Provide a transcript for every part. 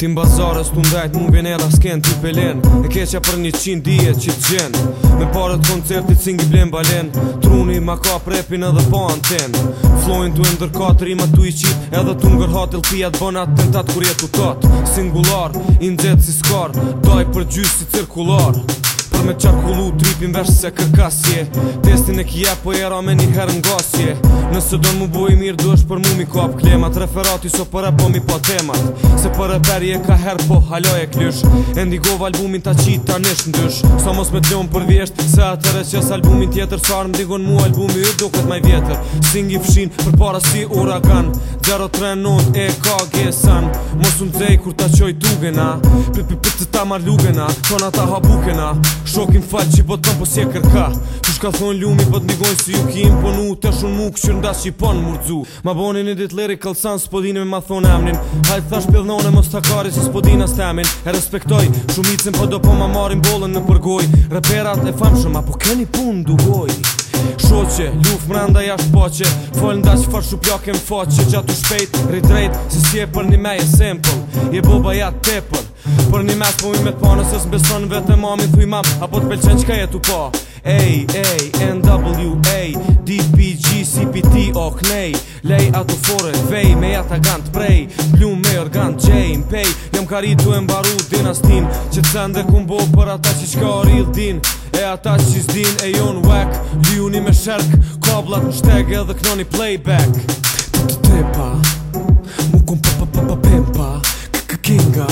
Tim bazarës të ndajt mu vjen edhe s'ken t'i pelen E keqa për një qinë dhije që t'gjen Me parët koncertit, cin gjen blen balen Truni ma ka prepin edhe po anten Flojnë t'u e ndërkat rima t'u i qit Edhe t'u ngërhat e lpia t'bën atë për kur jetu tatë Singular, indzet si skar Daj për gjysh si cirkular Për me qarkullu tripin vesh se kërkasje Testin e kje po jera me një herë ngasje Nëse do në mu bojë mirë du është për mu mi kap klemat Referati so për e bomi po temat Se për e beri e ka herë po halo e klysh E ndigov albumin ta qita ta ndysh Sa mos me tlonë për vjesht Se atër e albumin tjetër Sa arë ndigon mu albumi u do këtë maj vjetër Sing i fshin për para si uragan 039 e ka gesan Mos unë dhej kur ta qoj tugena Pipipit të ta lugena Kona ta habukena Shokin fal që i po botan po si e kërka Që shka thonë ljumi po të ndigojnë si ju kim Po nu të shumë mu që nda që i pon murdzu Ma boni një dit lere kalsan s'podin me ma thonë emnin Haj thash pjellon e mos takari si s'podin as temin E respektoj shumicin po do po ma marim bolën në përgoj Reperat e famshëm apo keni pun dugoj Shoqe, luf mrenda, jasht poqe Fol nda që farë shup jakem foqe Gjatë u shpejt, rritrejt Se si e për një meje e Je boba ja tepër Për një me të me të panë Se s'beson vete mami thuj mam Apo të pelqen që ka jetu pa A, A, N, W, A D, P, G, C, P, T, O, K, N, A Lej ato fore, vej Me jata gant prej Blum me organ, J, Mpej, Jam karitu e mbaru dinastin Që të kumbo për ata që qka rildin din të E ata që zdin e jon wack Liuni me shark Koblat në shtege dhe knoni playback Të të tepa Mu kum pa pa pa pa pimpa Kë kinga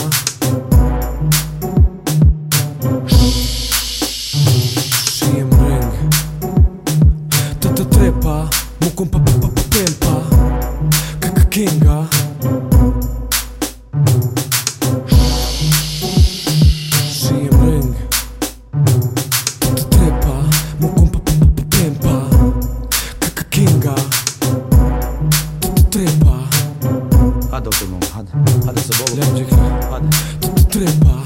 Të të Mu kum pa pa pa pa pimpa Kë kinga Shhh Hada o zaman hadi Hadi sabah Lemcik Hadi Trepa